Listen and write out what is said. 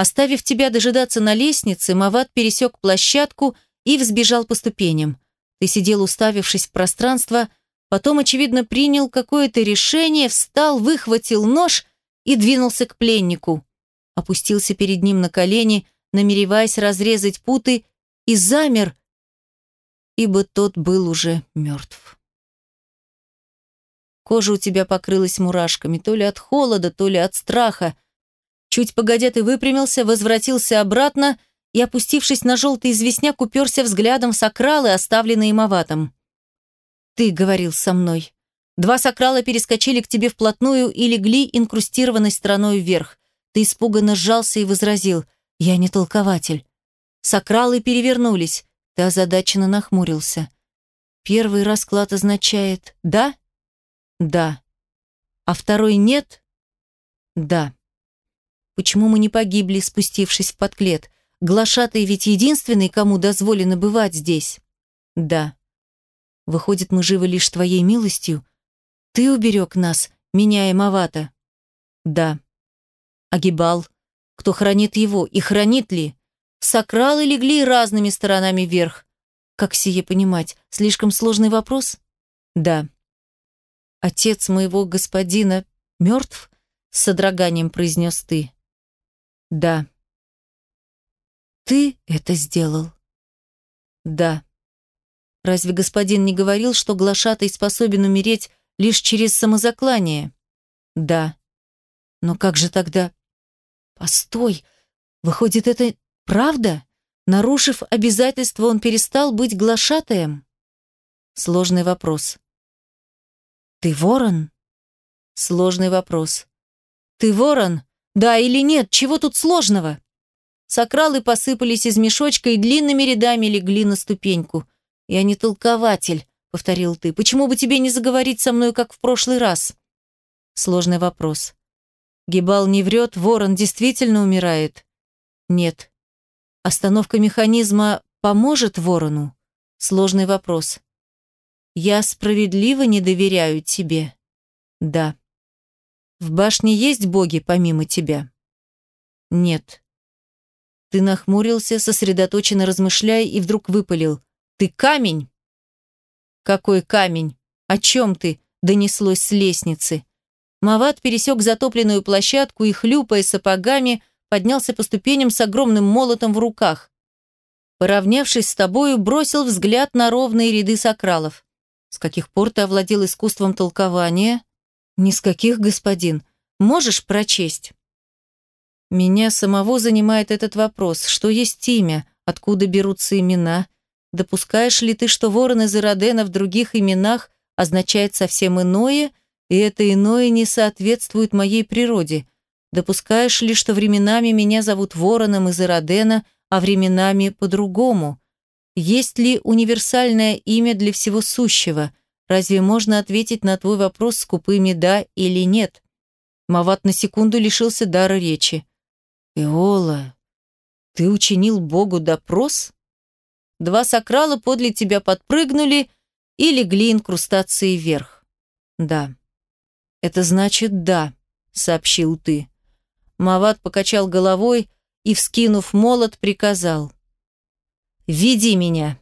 Оставив тебя дожидаться на лестнице, Мават пересек площадку и взбежал по ступеням. Ты сидел, уставившись в пространство, потом, очевидно, принял какое-то решение, встал, выхватил нож и двинулся к пленнику. Опустился перед ним на колени, намереваясь разрезать путы, и замер, ибо тот был уже мертв. Кожа у тебя покрылась мурашками, то ли от холода, то ли от страха. Чуть погодя ты выпрямился, возвратился обратно и, опустившись на желтый известняк, уперся взглядом в сакралы, оставленные Маватом. «Ты говорил со мной». Два сакрала перескочили к тебе вплотную и легли инкрустированной стороной вверх. Ты испуганно сжался и возразил. «Я не толкователь». Сакралы перевернулись. Ты озадаченно нахмурился. Первый расклад означает «да»? Да. А второй «нет»? Да. Почему мы не погибли, спустившись в подклет? Глашатый ведь единственный, кому дозволено бывать здесь. Да. Выходит, мы живы лишь твоей милостью? Ты уберег нас, меня и Мавата. Да. Агибал. Кто хранит его и хранит ли? Сакралы легли разными сторонами вверх. Как сие понимать? Слишком сложный вопрос? Да. Отец моего господина мертв? С содроганием произнес ты. Да. Ты это сделал? Да. Разве господин не говорил, что глашатый способен умереть лишь через самозаклание? Да. Но как же тогда... Постой, выходит, это правда? Нарушив обязательство, он перестал быть глашатаем? Сложный вопрос. Ты ворон? Сложный вопрос. Ты ворон? Да или нет? Чего тут сложного? Сакралы посыпались из мешочка и длинными рядами легли на ступеньку. «Я не толкователь», — повторил ты. «Почему бы тебе не заговорить со мной, как в прошлый раз?» Сложный вопрос. Гибал не врет, ворон действительно умирает? Нет. Остановка механизма поможет ворону? Сложный вопрос. Я справедливо не доверяю тебе? Да. В башне есть боги помимо тебя? Нет. Ты нахмурился, сосредоточенно размышляя, и вдруг выпалил. Ты камень? Какой камень? О чем ты? Донеслось с лестницы. Мават пересек затопленную площадку и, хлюпая сапогами, поднялся по ступеням с огромным молотом в руках. Поравнявшись с тобою, бросил взгляд на ровные ряды сакралов. С каких пор ты овладел искусством толкования? Ни с каких, господин. Можешь прочесть? Меня самого занимает этот вопрос. Что есть имя? Откуда берутся имена? Допускаешь ли ты, что ворон из Иродена в других именах означает совсем иное – и это иное не соответствует моей природе. Допускаешь ли, что временами меня зовут Вороном из Иродена, а временами по-другому? Есть ли универсальное имя для всего сущего? Разве можно ответить на твой вопрос скупыми «да» или «нет»? Мават на секунду лишился дара речи. «Эола, ты учинил Богу допрос?» Два сакрала подле тебя подпрыгнули и легли инкрустацией вверх. «Да». «Это значит да», — сообщил ты. Мават покачал головой и, вскинув молот, приказал. «Веди меня».